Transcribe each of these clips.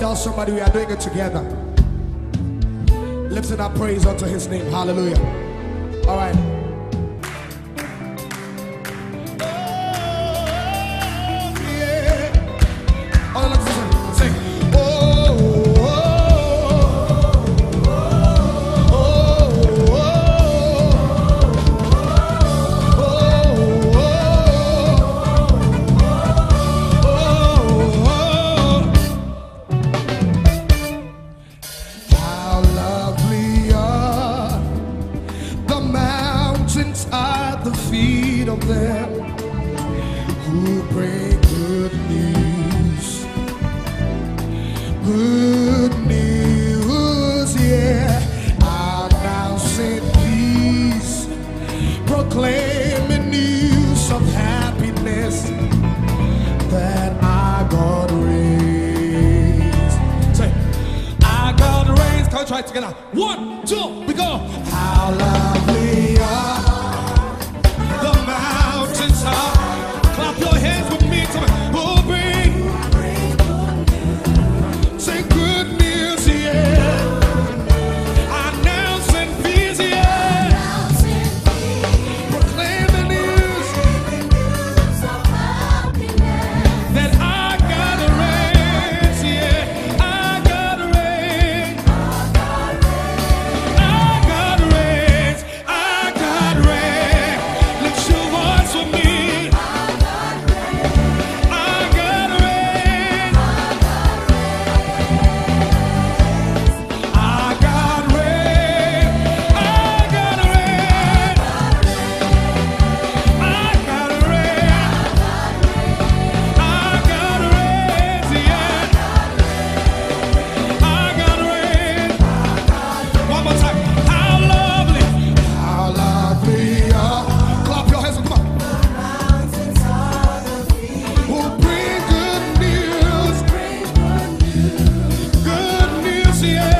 Tell somebody we are doing it together. Lifting our praise unto his name. Hallelujah. All right. right together. One, two, we go. How? see it.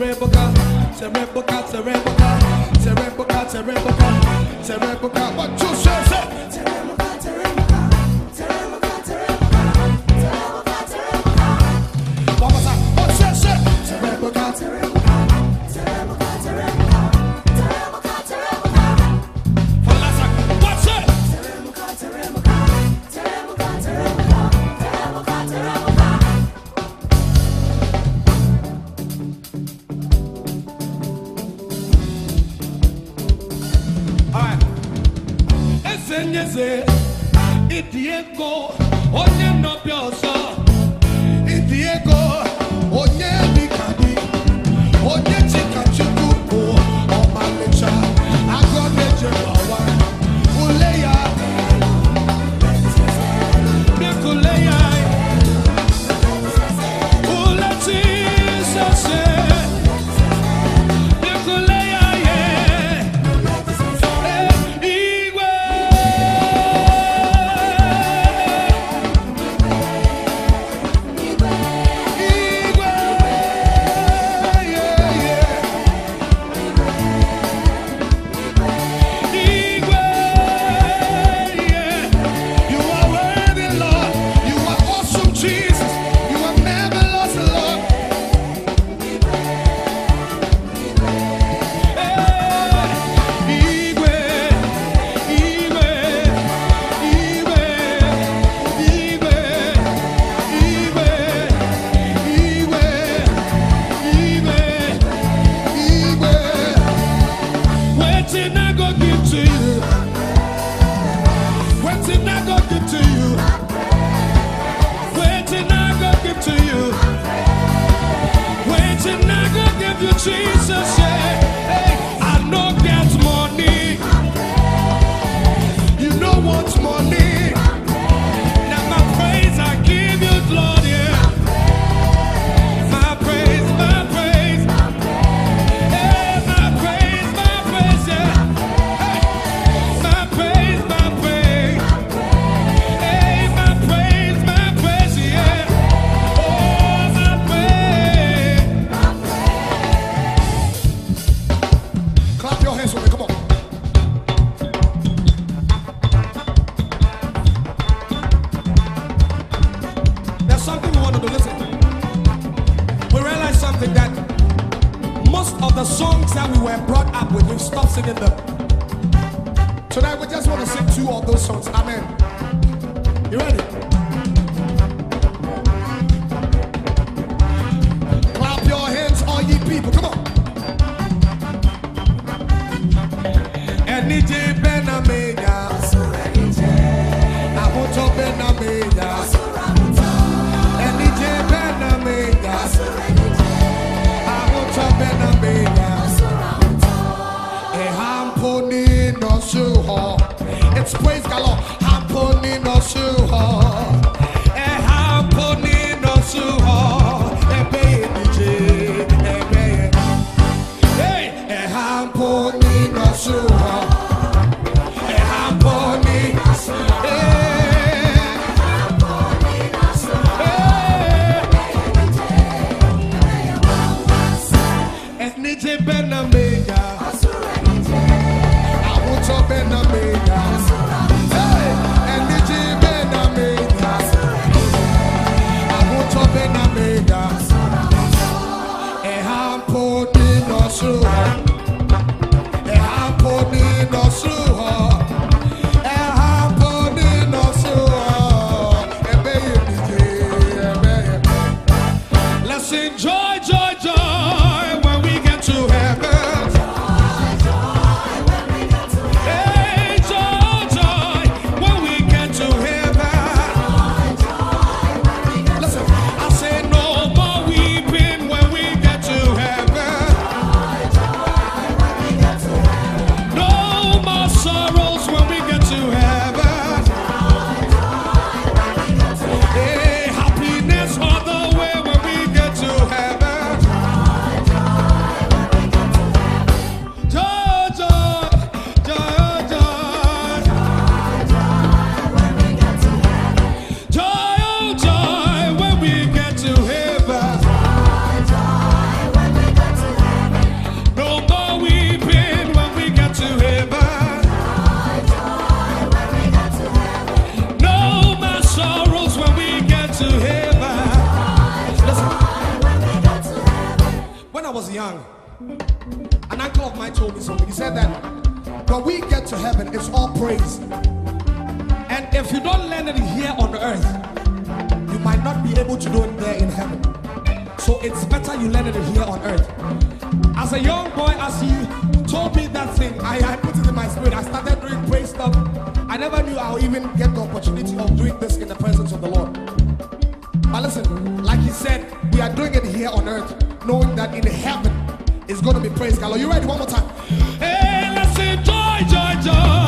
Serebuka, singing them. Young, an uncle of mine told me something. He said that when we get to heaven, it's all praise. And if you don't learn it here on earth, you might not be able to do it there in heaven. So it's better you learn it here on earth. As a young boy, as you told me that thing, I, I put it in my spirit. I started doing praise stuff. I never knew I'll even get the opportunity of doing this in the presence of the Lord. But listen, like he said, we are doing it here on earth, knowing that in heaven it's going to be praise God. Are you ready? One more time. Hey, let's say joy, joy, joy